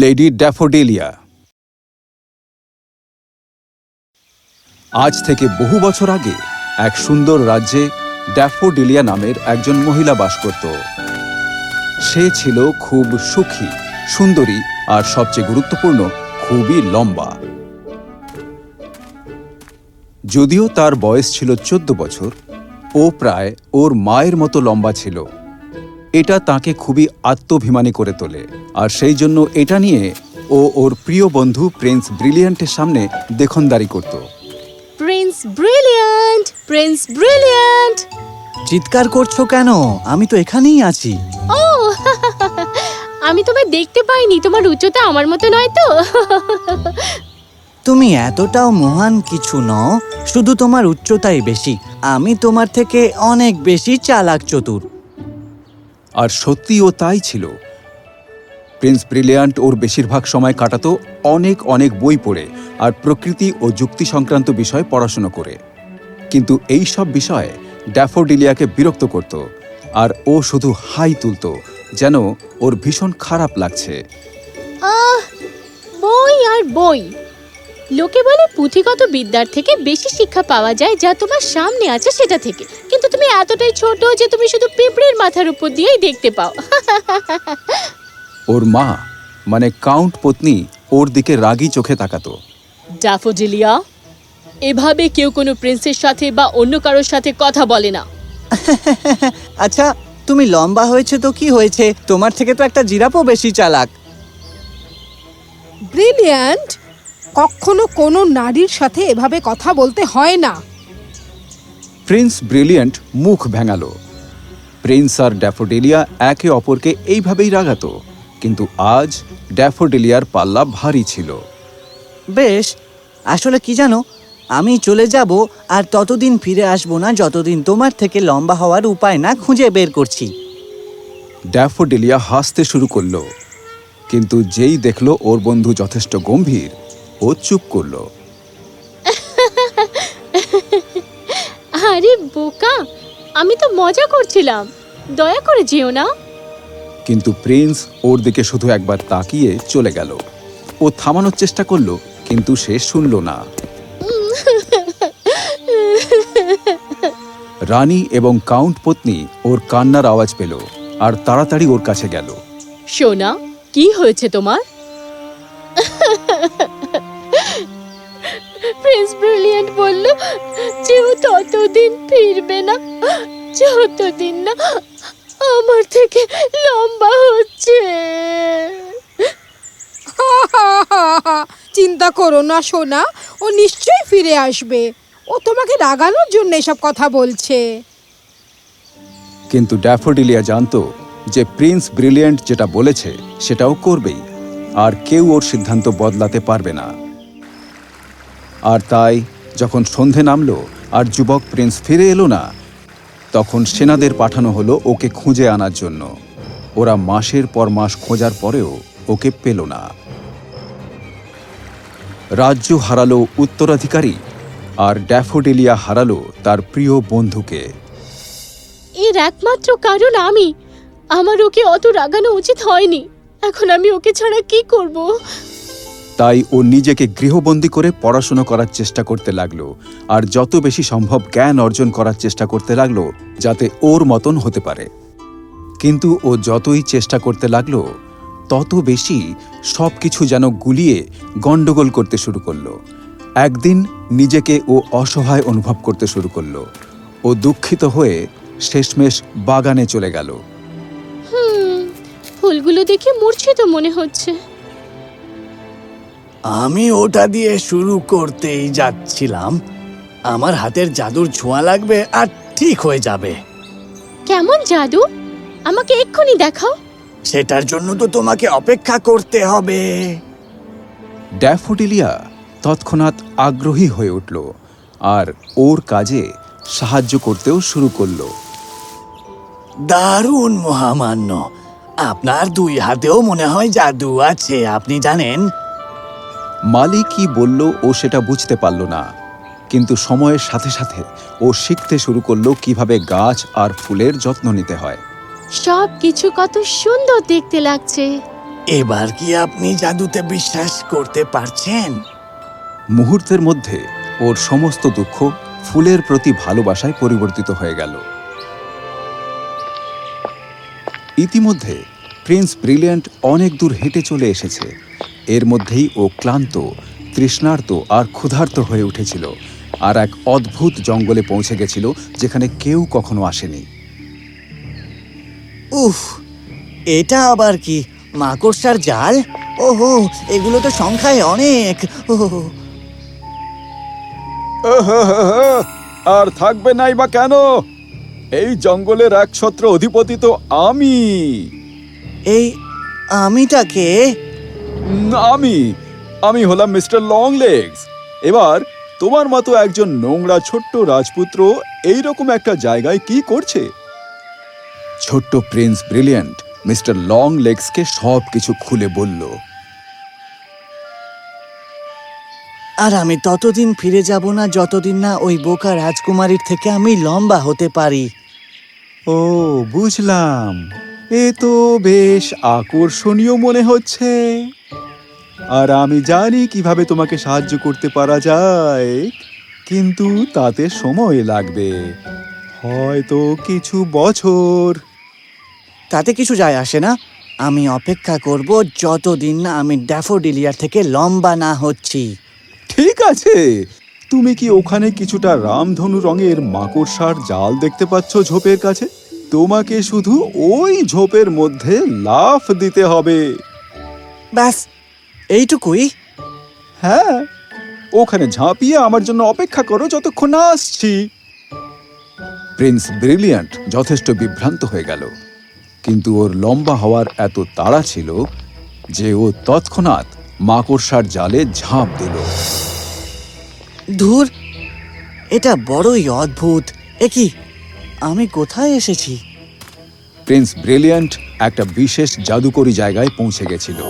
Lady ড্যাফোডেলিয়া। আজ থেকে বহু বছর আগে এক সুন্দর রাজ্যে ড্যাফোডিলিয়া নামের একজন মহিলা বাস করত। সে ছিল খুব সুখী, সুন্দরী আর সবচেয়ে গুরুত্বপূর্ণ খুবই লম্বা। যদিও তার বয়স ছিল চোদ্দ বছর, ও প্রায় ওর মায়ের মতো লম্বা ছিল। এটা তাকে খুবই আত্মভিমানী করে তোলে। আর সেই জন্য এটা নিয়ে ও ওর প্রিয় বন্ধু প্রিন্স ব্রিলিয়ান্টের সামনে দেখনদারি করত। Prince brilliant prince brilliant. চিৎকার করছ কেন? আমি তো এখানেই আছি। ও আমি তোমায় দেখতে পাইনি তোমার উচ্চতা আমার মতো নয় তো? তুমি এতটাও মহান কিছু নও শুধু তোমার উচ্চতাই বেশি। আমি তোমার থেকে অনেক বেশি চালাক চতুর। আর সত্যি ও তাই ছিল। প্রিন্স ব্রিলিয়ান্ট ওর বেশিরভাগ সময় কাটাতো অনেক অনেক বই পড়ে আর প্রকৃতি ও যুক্তি সংক্রান্ত বিষয় পড়াশুনো করে। কিন্তু এই সব বিষয়ে ড্যাফোডিলিয়াকে বিরক্ত করত আর ও শুধু হাই তুলত, যেন ওর ভীষণ খারাপ লাগছে। বই আর বই। লোকে বলে পুঁথিগত বিদ্যার থেকে বেশি শিক্ষা পাওয়া যায় যা তোমার সামনে আছে সেটা থেকে। কিন্তু তুমি এতটাই ছোট যে তুমি শুধু পিঁপড়ের মাথার উপর দিয়েই দেখতে পাও। ওর মা মানে কাউন্ট পত্নী ওর দিকে রাগী চোখে তাকাতো। ড্যাফোডিলিয়া এভাবে কেউ কোনো প্রিন্সের সাথে বা অন্য কারোর সাথে কথা বলে না। আচ্ছা তুমি লম্বা হয়েছে তো কি হয়েছে? তোমার থেকে তো একটা জিরাফও বেশি চালাক। ব্রিলিয়ান্ট কখনো কোনো নারীর সাথে এভাবে কথা বলতে হয় না। প্রিন্স ব্রিলিয়েন্ট মুখ ভেঙালো। প্রিন্স আর ড্যাফোডিলিয়া একে অপরকে এইভাবেই রাগাতো কিন্তু আজ ড্যাফোডিলিয়ার পাল্লা ভারী ছিল। বেশ আসলে কি জানো আমি চলে যাব আর ততদিন ফিরে আসব না যতদিন তোমার থেকে লম্বা হওয়ার উপায় না খুঁজে বের করছি। ড্যাফোডিলিয়া হাসতে শুরু করল কিন্তু যেই দেখল ওর বন্ধু যথেষ্ট গম্ভীর ও চুপ করল। আরে বোকা আমি তো মজা করছিলাম। দয়া করে যেও না। কিন্তু প্রিন্স ওর দিকে শুধু একবার তাকিয়ে চলে গেল। ও থামানোর চেষ্টা করল কিন্তু সে শুনল না। রানী এবং কাউন্ট পত্নী ওর কান্নার আওয়াজ পেল আর তাড়াতাড়ি ওর কাছে গেল। সোনা কি হয়েছে তোমার? প্রিন্স ব্রিলিয়েন্ট বলল যে ও ততদিন ফিরবে না যতদিন না আমার থেকে লম্বা হচ্ছে। চিন্তা করো না সোনা ও নিশ্চয়ই ফিরে আসবে। ও তোমাকে রাগানোর জন্য এসব কথা বলছে। কিন্তু ড্যাফোডিলিয়া জানতো যে প্রিন্স ব্রিলিয়েন্ট যেটা বলেছে সেটাও করবেই আর কেউ ওর সিদ্ধান্ত বদলাতে পারবে না। আর তাই যখন সন্ধে নামলো আর যুবক প্রিন্স ফিরে এলো না, তখন সেনাদের পাঠানো হলো ওকে খুঁজে আনার জন্য। ওরা মাসের পর মাস খোঁজার পরেও ওকে পেল না। রাজ্য হারালো উত্তরাধিকারী আর ড্যাফোডিলিয়া হারালো তার প্রিয় বন্ধুকে। এর একমাত্র কারণ আমি। আমার ওকে অত রাগানো উচিত হয়নি। এখন আমি ওকে ছাড়া কি করব? তাই ও নিজেকে গৃহবন্দী করে পড়াশুনো করার চেষ্টা করতে লাগল। আর যত বেশি সম্ভব জ্ঞান অর্জন করার চেষ্টা করতে লাগল, যাতে ওর মতন হতে পারে। কিন্তু ও যতই চেষ্টা করতে লাগল, তত বেশি সব কিছু যেন গুলিয়ে গণ্ডগোল করতে শুরু করল। একদিন নিজেকে ও অসহায় অনুভব করতে শুরু করল। ও দুঃখিত হয়ে শেষমেশ বাগানে চলে গেল। ফুলগুলো দেখে মূর্ছিত মনে হচ্ছে। আমি ওটা দিয়ে শুরু করতেই যাচ্ছিলাম। আমার হাতের জাদুর ছোঁয়া লাগবে আর ঠিক হয়ে যাবে। কেমন জাদু? আমাকে এক্ষুনি দেখাও। সেটার জন্য তো তোমাকে অপেক্ষা করতে হবে। ড্যাফোডিলিয়া তৎক্ষণাৎ আগ্রহী হয়ে উঠল আর ওর কাজে সাহায্য করতেও শুরু করল। দারুণ মহামান্য। আপনার দুই হাতেও মনে হয় জাদু আছে আপনি জানেন? মালি কি বলল ও সেটা বুঝতে পারল না। কিন্তু সময়ের সাথে সাথে ও শিখতে শুরু করল কীভাবে গাছ আর ফুলের যত্ন নিতে হয়। সব কিছু কত সুন্দর দেখতে লাগছে। এবার কি আপনি জাদুতে বিশ্বাস করতে পারছেন? মুহূর্তের মধ্যে ওর সমস্ত দুঃখ ফুলের প্রতি ভালোবাসায় পরিবর্তিত হয়ে গেল। ইতিমধ্যে প্রিন্স ব্রিলিয়ান্ট অনেক দূর হেঁটে চলে এসেছে। এর মধ্যেই ও ক্লান্ত তৃষ্ণার্ত আর ক্ষুধার্ত হয়ে উঠেছিল আর এক অদ্ভুত জঙ্গলে পৌঁছে গেছিল যেখানে কেউ কখনো আসেনি। উফ এটা আবার কি? মাকড়সার জাল? ওহো এগুলো তো সংখ্যায় অনেক। ওহো আর থাকবে নাই বা কেন? এই জঙ্গলের একছত্র অধিপতি তো আমি। এই আমিটাকে আমি আমি হলাম মিস্টার লং লেগস এবার তোমার মতো একজন নোংরা ছোট্ট রাজপুত্র এই রকম একটা জায়গায় কি করছে? ছোট্ট প্রিন্স ব্রিলিয়ান্ট মিস্টার লং লেগসকে সব কিছু খুলে বলল আর আমি ততদিন ফিরে যাব না যতদিন না ওই বোকা রাজকুমারীর থেকে আমি লম্বা হতে পারি। ও বুঝলাম। এ তো বেশ আকর্ষণীয় মনে হচ্ছে। আর আমি জানি কীভাবে তোমাকে সাহায্য করতে পারা যায় কিন্তু তাতে সময় লাগবে। হয়তো কিছু বছর। তাতে কিছু যায় আসে না। আমি অপেক্ষা করব যতদিন না আমি ড্যাফোডিলিয়ার থেকে লম্বা না হচ্ছি। ঠিক আছে। তুমি কি ওখানে কিছুটা রামধনু রঙের মাকড়সার জাল দেখতে পাচ্ছ ঝোপের কাছে? তোমাকে শুধু ওই ঝোপের মধ্যে লাফ দিতে হবে। ব্যাস এইটুকুই? হ্যাঁ ওখানে ঝাঁপিয়ে আমার জন্য অপেক্ষা করো যতক্ষণ না আসছি। প্রিন্স ব্রিলিয়ান্ট যথেষ্ট বিভ্রান্ত হয়ে গেল কিন্তু ওর লম্বা হওয়ার এত তাড়া ছিল যে ও তৎক্ষণাৎ মাকড়সার জালে ঝাঁপ দিল। ধুর এটা বড়ই অদ্ভুত। এ কি আমি কোথায় এসেছি? প্রিন্স ব্রিলিয়ান্ট একটা বিশেষ জাদুকরি জায়গায় পৌঁছে গেছিল।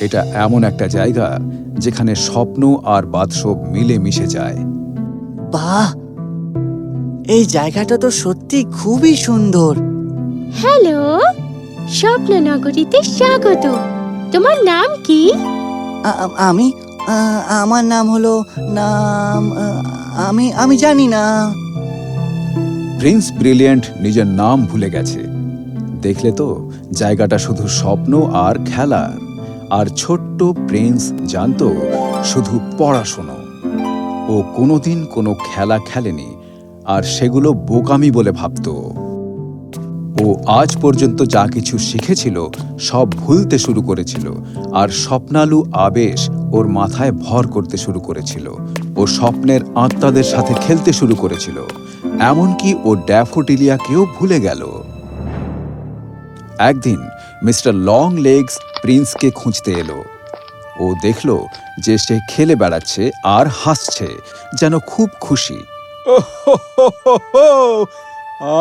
এটা এমন একটা জায়গা যেখানে স্বপ্ন আর বাদসব মিলে মিশে যায়। বাহ! এই জায়গাটা তো সত্যি খুবই সুন্দর। হ্যালো স্বপ্ননগরীতে স্বাগত। তোমার নাম কি? আমি? আমার নাম হলো নাম আমি আমি জানি না। প্রিন্স ব্রিলিয়েন্ট নিজের নাম ভুলে গেছে। দেখলে তো জায়গাটা শুধু স্বপ্ন আর খেলার আর ছোট্ট প্রিন্স জানতো শুধু পড়াশোনা। ও কোনোদিন কোনো খেলা খেলেনি, আর সেগুলো বোকামি বলে ভাবতো। ও আজ পর্যন্ত যা কিছু শিখেছিল সব ভুলতে শুরু করেছিল, আর স্বপ্নালু আবেশ ওর মাথায় ভর করতে শুরু করেছিল। ও স্বপ্নের আত্মাদের সাথে খেলতে শুরু করেছিল। এমনকি ও ড্যাফোটিলিয়াকেও ভুলে গেল। একদিন মিস্টার লং লেগস প্রিন্সকে খুঁজতে এলো। ও দেখল যে সে খেলে বেড়াচ্ছে আর হাসছে যেন খুব খুশি।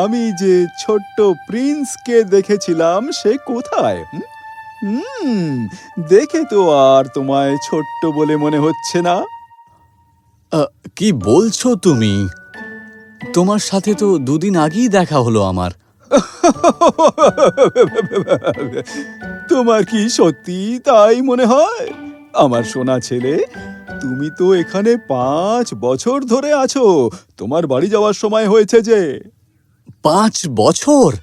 আমি যে ছোট্ট প্রিন্সকে দেখেছিলাম সে কোথায়? হুম? দেখে তো আর তোমায় ছোট্ট বলে মনে হচ্ছে না। কি বলছো তুমি? তোমার সাথে তো দুদিন আগেই দেখা হলো আমার। তোমার কি সত্যি তাই মনে হয়? আমার সোনা ছেলে তুমি তো এখানে পাঁচ বছর ধরে আছো। তোমার বাড়ি যাওয়ার সময় হয়েছে যে। পাঁচ বছর?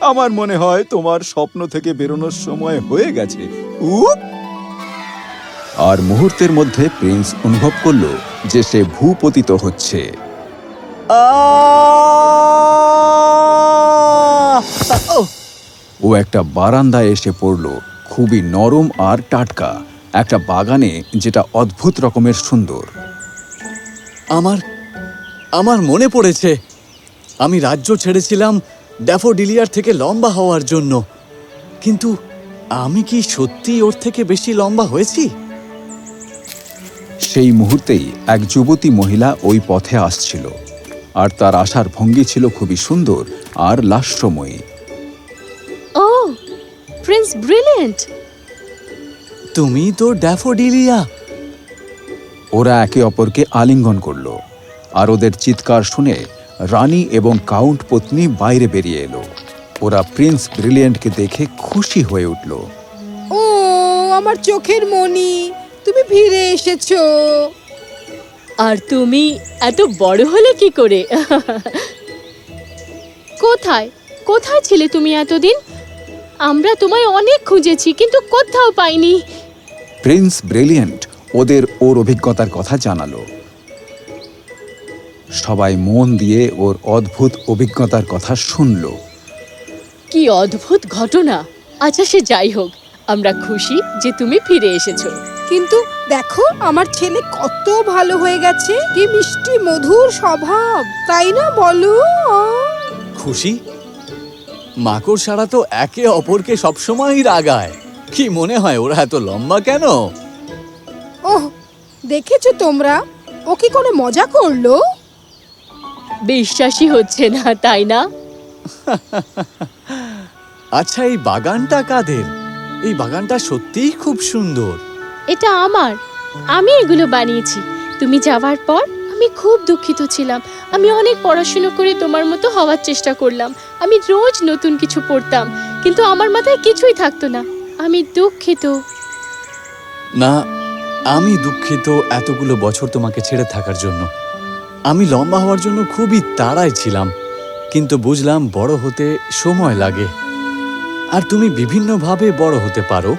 আমার মনে হয় তোমার স্বপ্ন থেকে বেরোনোর সময় হয়ে গেছে! আর মুহূর্তের মধ্যে প্রিন্স অনুভব করল যে সে ভূপতিত হচ্ছে। ও একটা বারান্দায় এসে পড়ল, খুবই নরম আর টাটকা, একটা বাগানে যেটা অদ্ভুত রকমের সুন্দর। আমার আমার মনে পড়েছে, আমি রাজ্য ছেড়েছিলাম ড্যাফোডিলিয়ার থেকে লম্বা হওয়ার জন্য। কিন্তু আমি কি সত্যি ওর থেকে বেশি লম্বা হয়েছি? সেই মুহূর্তেই এক যুবতী মহিলা ওই পথে আসছিল। আর তার আসার ভঙ্গি ছিল খুবই সুন্দর আর লাস্যময়ী ও প্রিন্স ব্রিলিয়েন্ট। তুমি তো ড্যাফোডিলিয়া। ওরা একে অপরকে আলিঙ্গন করল আর ওদের চিৎকার শুনে রানী এবং কাউন্ট পত্নী বাইরে বেরিয়ে এলো। ওরা প্রিন্স ব্রিলিয়েন্টকে দেখে খুশি হয়ে উঠল। ও আমার চোখের মনি তুমি ফিরে এসেছ। আর তুমি এত বড় হলে কি করে? কোথায়? কোথায় ছিলে তুমি এতদিন? আমরা তোমায় অনেক খুঁজেছি কিন্তু কোথাও পাইনি। প্রিন্স ব্রিলিয়েন্ট ওদের ওর অভিজ্ঞতার কথা জানালো। সবাই মন দিয়ে ওর অদ্ভুত অভিজ্ঞতার কথা শুনল। কি অদ্ভুত ঘটনা! আচ্ছা সে যাই হোক আমরা খুশি যে তুমি ফিরে এসেছ। কিন্তু দেখো আমার ছেলে কত ভালো হয়ে গেছে। কি মিষ্টি মধুর স্বভাব তাই না বলো? খুশি? মাকড়সারা তো একে অপরকে সবসময়ই রাগায়। কি মনে হয় ওরা এত লম্বা কেন? ওহ দেখেছ তোমরা? ও কি কোনো মজা করল? বিশ্বাসই হচ্ছে না তাই না? আচ্ছা এই বাগানটা কাদের? এই বাগানটা সত্যিই খুব সুন্দর। এটা আমার। আমি এগুলো বানিয়েছি। তুমি যাওয়ার পর আমি খুব দুঃখিত ছিলাম। আমি অনেক পড়াশুনো করে তোমার মতো হওয়ার চেষ্টা করলাম। আমি রোজ নতুন কিছু পড়তাম, কিন্তু আমার মাথায় কিছুই থাকতো না। আমি দুঃখিত। না, আমি দুঃখিত এতগুলো বছর তোমাকে ছেড়ে থাকার জন্য। আমি লম্বা হওয়ার জন্য খুবই তাড়ায় ছিলাম, কিন্তু বুঝলাম বড় হতে সময় লাগে। আর তুমি বিভিন্নভাবে বড় হতে পারো।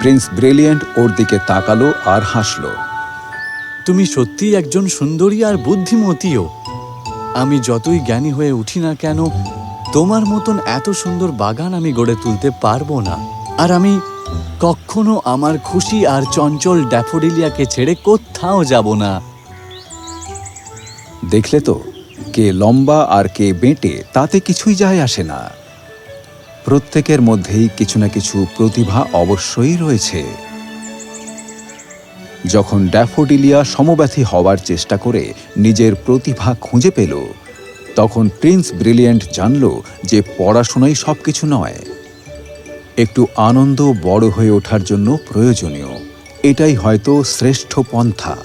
প্রিন্স ব্রিলিয়েন্ট ওর দিকে তাকালো আর হাসল। তুমি সত্যিই একজন সুন্দরী আর বুদ্ধিমতীও। আমি যতই জ্ঞানী হয়ে উঠি না কেন তোমার মতন এত সুন্দর বাগান আমি গড়ে তুলতে পারব না। আর আমি কখনো আমার খুশি আর চঞ্চল ড্যাফোডিলিয়াকে ছেড়ে কোথাও যাব না। দেখলে তো কে লম্বা আর কে বেঁটে তাতে কিছুই যায় আসে না। প্রত্যেকের মধ্যেই কিছু না কিছু প্রতিভা অবশ্যই রয়েছে। যখন ড্যাফোডিলিয়া সমব্যথী হওয়ার চেষ্টা করে নিজের প্রতিভা খুঁজে পেল, তখন প্রিন্স ব্রিলিয়েন্ট জানল যে পড়াশোনাই সব কিছু নয়। একটু আনন্দ বড় হয়ে ওঠার জন্য প্রয়োজনীয়। এটাই হয়তো শ্রেষ্ঠ পন্থা।